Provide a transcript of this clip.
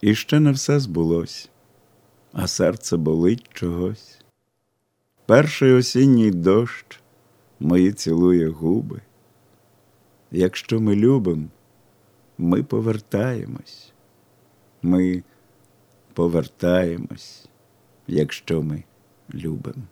І ще не все збулось, а серце болить чогось. Перший осінній дощ мої цілує губи. Якщо ми любимо, ми повертаємось, ми повертаємось, якщо ми любимо.